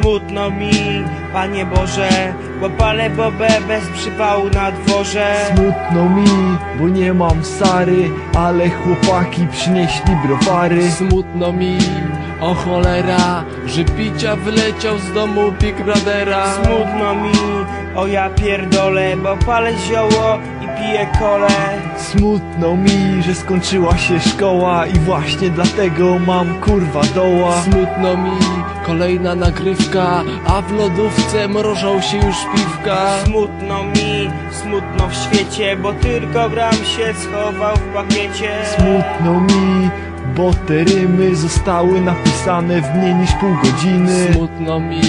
Smutno mi, Panie Boże, bo palę bobę bez przypału na dworze. Smutno mi, bo nie mam sary, ale chłopaki przynieśli browary. Smutno mi, o cholera, że picia wyleciał z domu Big Brothera. Smutno mi, o ja pierdolę, bo palę zioło i piję kole. Smutno mi, że skończyła się szkoła i właśnie dlatego mam kurwa doła. Smutno mi, kolejna nagrywka, a w lodówce mrożą się już piwka. Smutno mi, smutno w świecie, bo tylko gram się schował w pakiecie. Smutno mi, bo te rymy zostały napisane w mniej niż pół godziny. Smutno mi,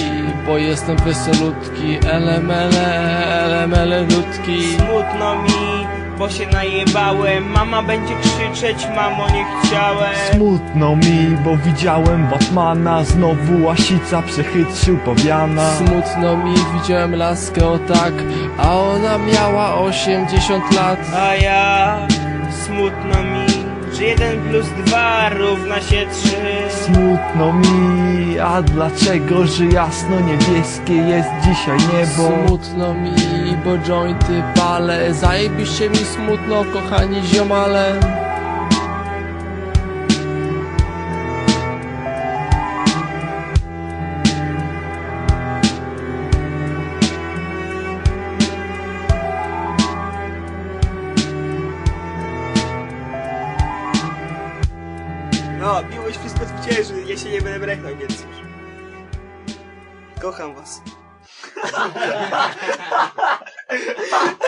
bo jestem wesolutki, elemele, elemele ludki. Smutno mi, bo się najebałem, mama będzie krzyczeć, mamo nie chciałem. Smutno mi, bo widziałem Batmana, znowu łasica przechytrzył pawiana. Smutno mi, widziałem laskę o tak, a ona miała 80 lat. A ja, smutno mi, jeden plus dwa równa się trzy. Smutno mi, a dlaczego, że jasno niebieskie jest dzisiaj niebo? Smutno mi, bo jointy palę, zajebiście mi smutno, kochani ziomale. No, miłość wszystko zwycięży, ja się nie będę brechnął, więc już. Kocham was.